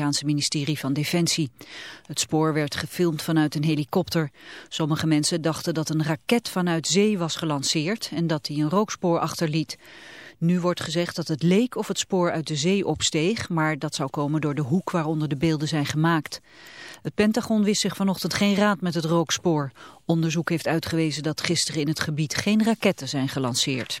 Amerikaanse ministerie van Defensie. Het spoor werd gefilmd vanuit een helikopter. Sommige mensen dachten dat een raket vanuit zee was gelanceerd en dat die een rookspoor achterliet. Nu wordt gezegd dat het leek of het spoor uit de zee opsteeg, maar dat zou komen door de hoek waaronder de beelden zijn gemaakt. Het Pentagon wist zich vanochtend geen raad met het rookspoor. Onderzoek heeft uitgewezen dat gisteren in het gebied geen raketten zijn gelanceerd.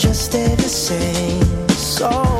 just stay the same. So.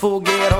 fogueira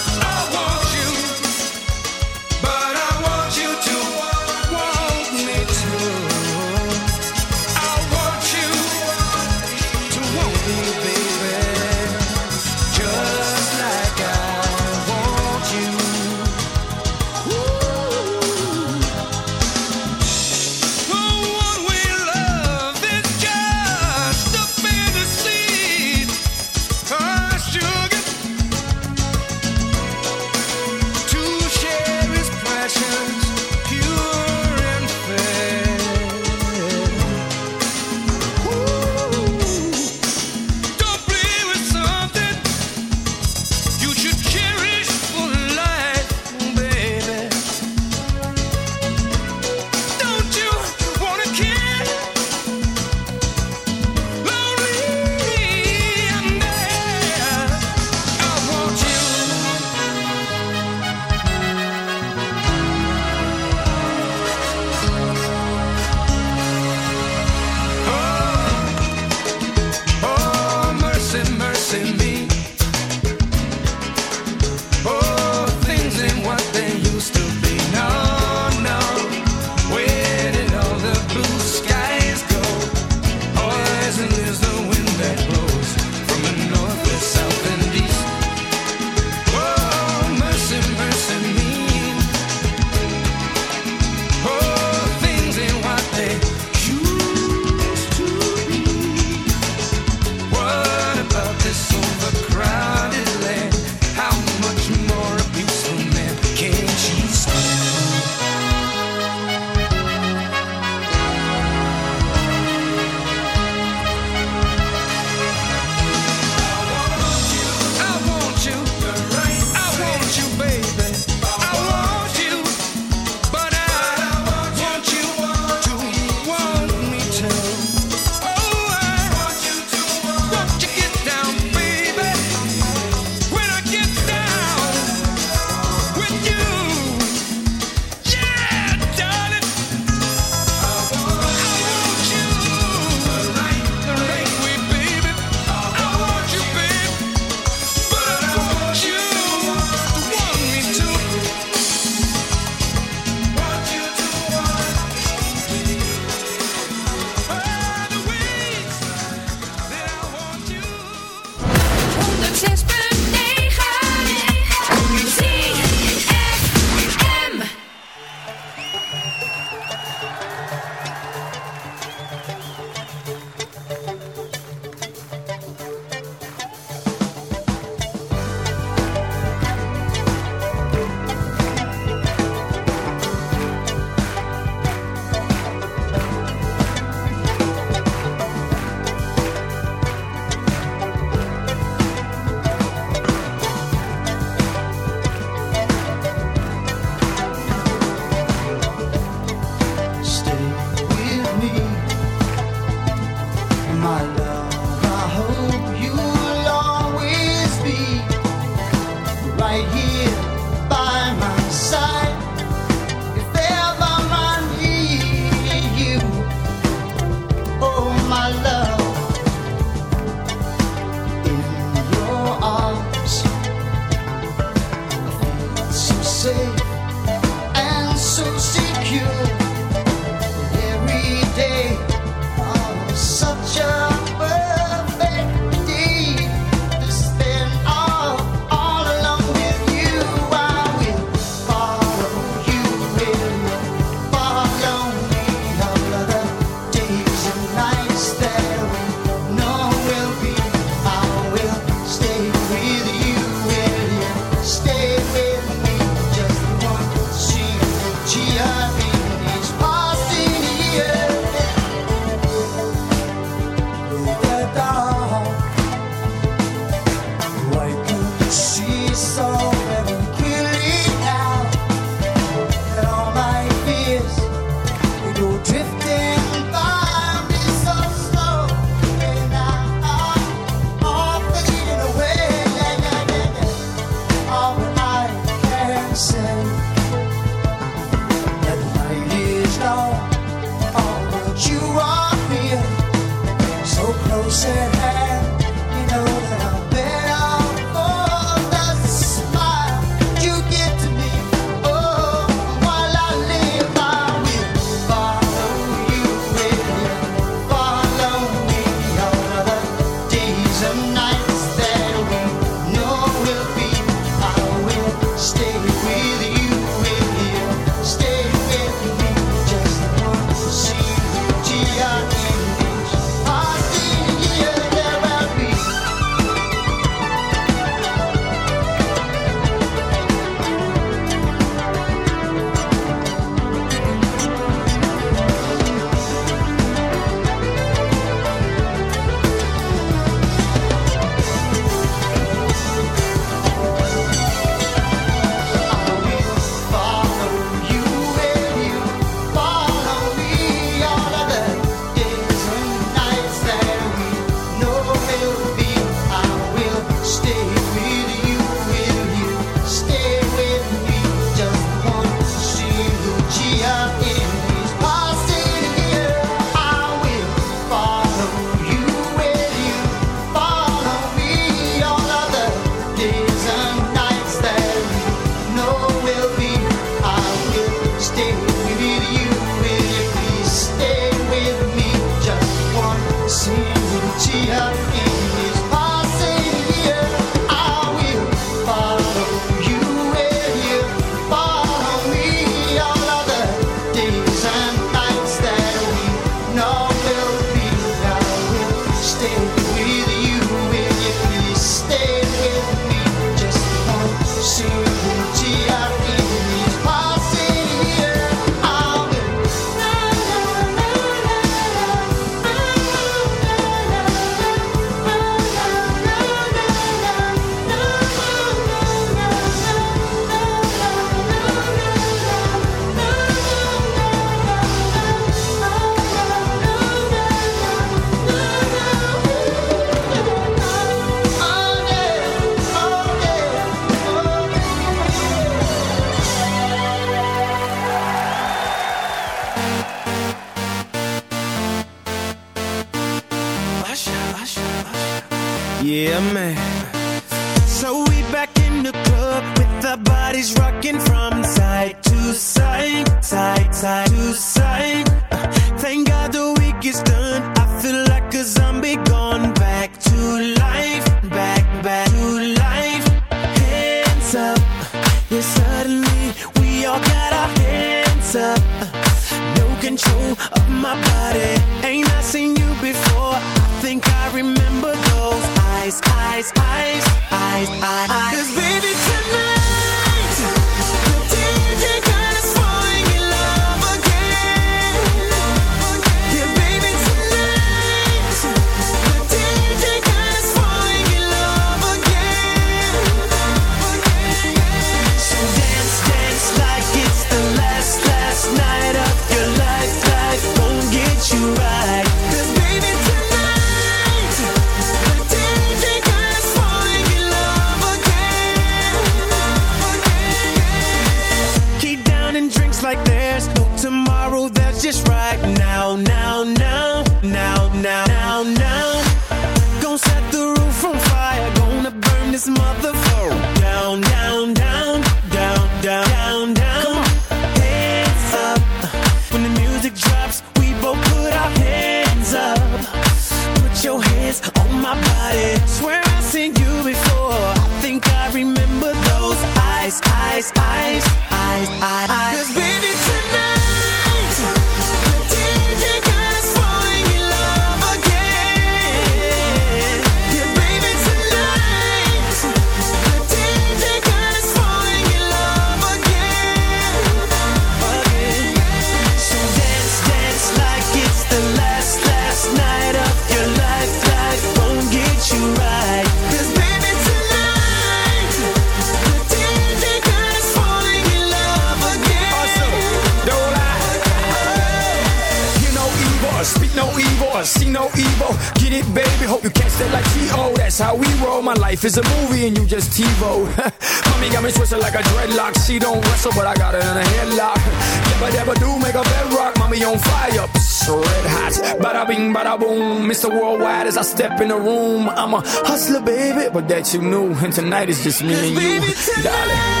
that you knew, and tonight is just me and you, darling.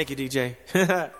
Thank you, DJ.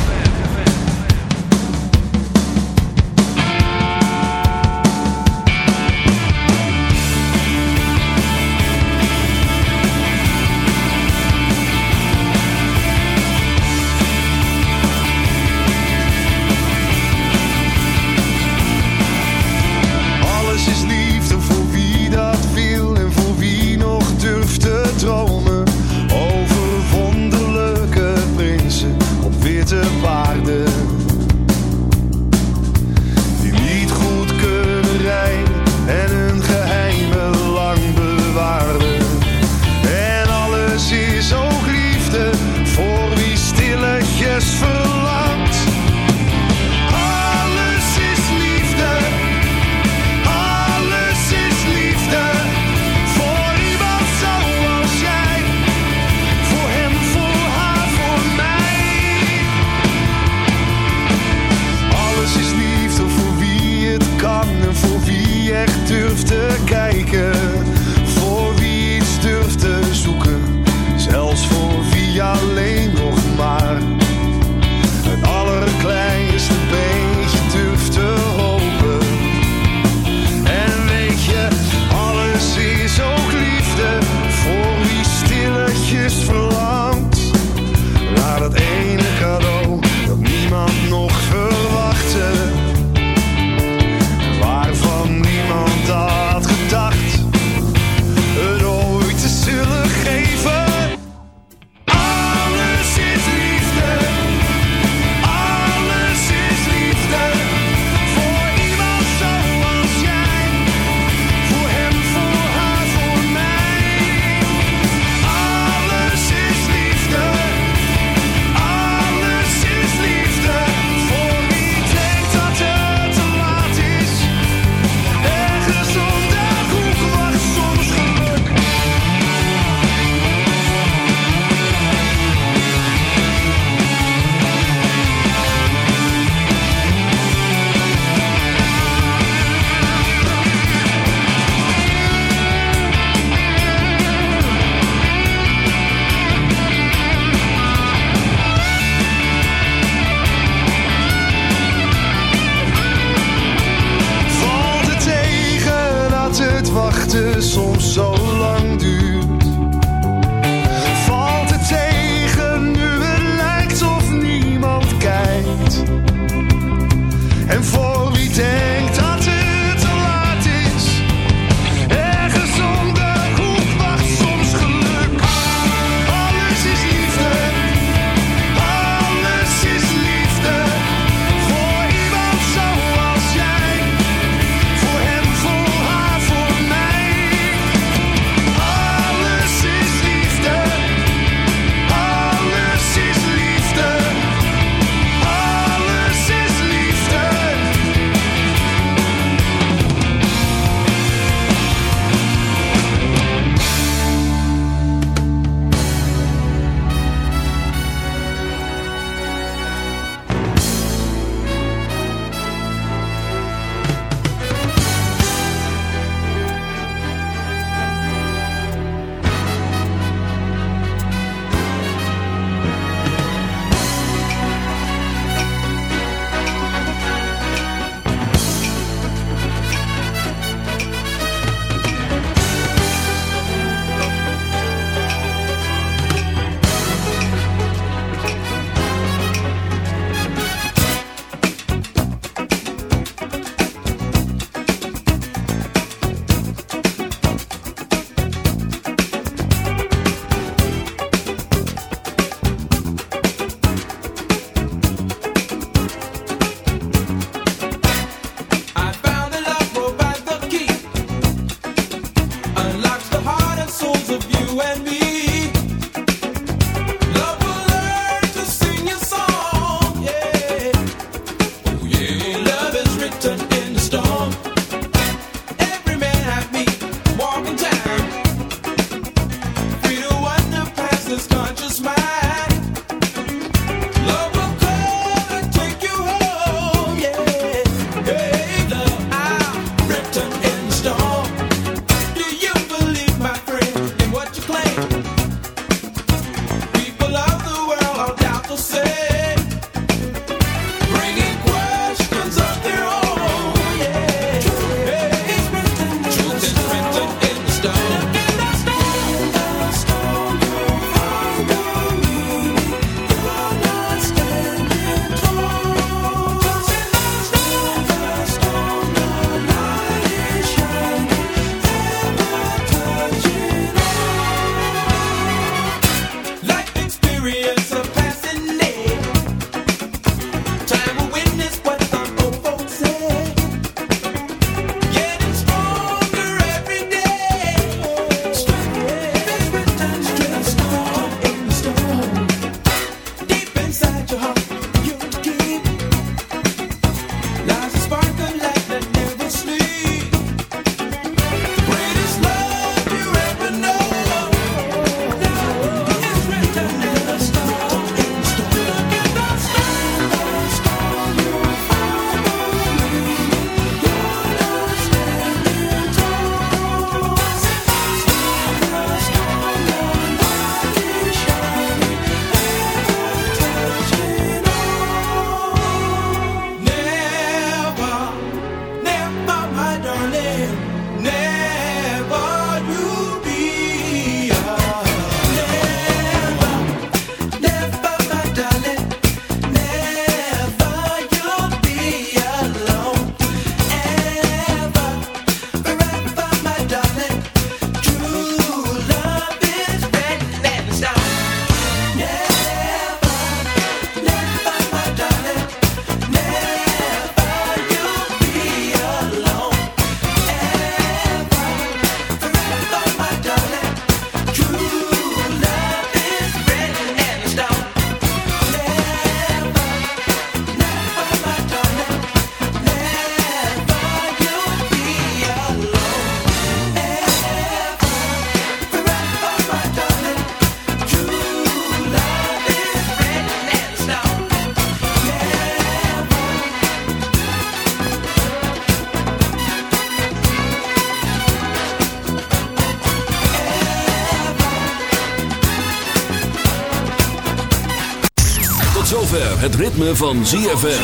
Het ritme van ZFM.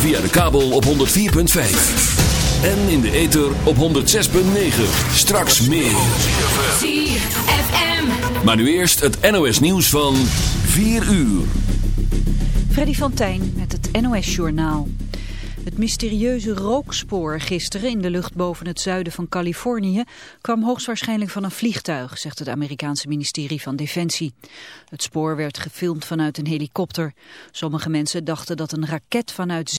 Via de kabel op 104.5. En in de ether op 106.9. Straks meer. ZFM. Maar nu eerst het NOS nieuws van 4 uur. Freddy van Tijn met het NOS-journaal. Het mysterieuze rookspoor gisteren in de lucht boven het zuiden van Californië kwam hoogstwaarschijnlijk van een vliegtuig, zegt het Amerikaanse ministerie van Defensie. Het spoor werd gefilmd vanuit een helikopter. Sommige mensen dachten dat een raket vanuit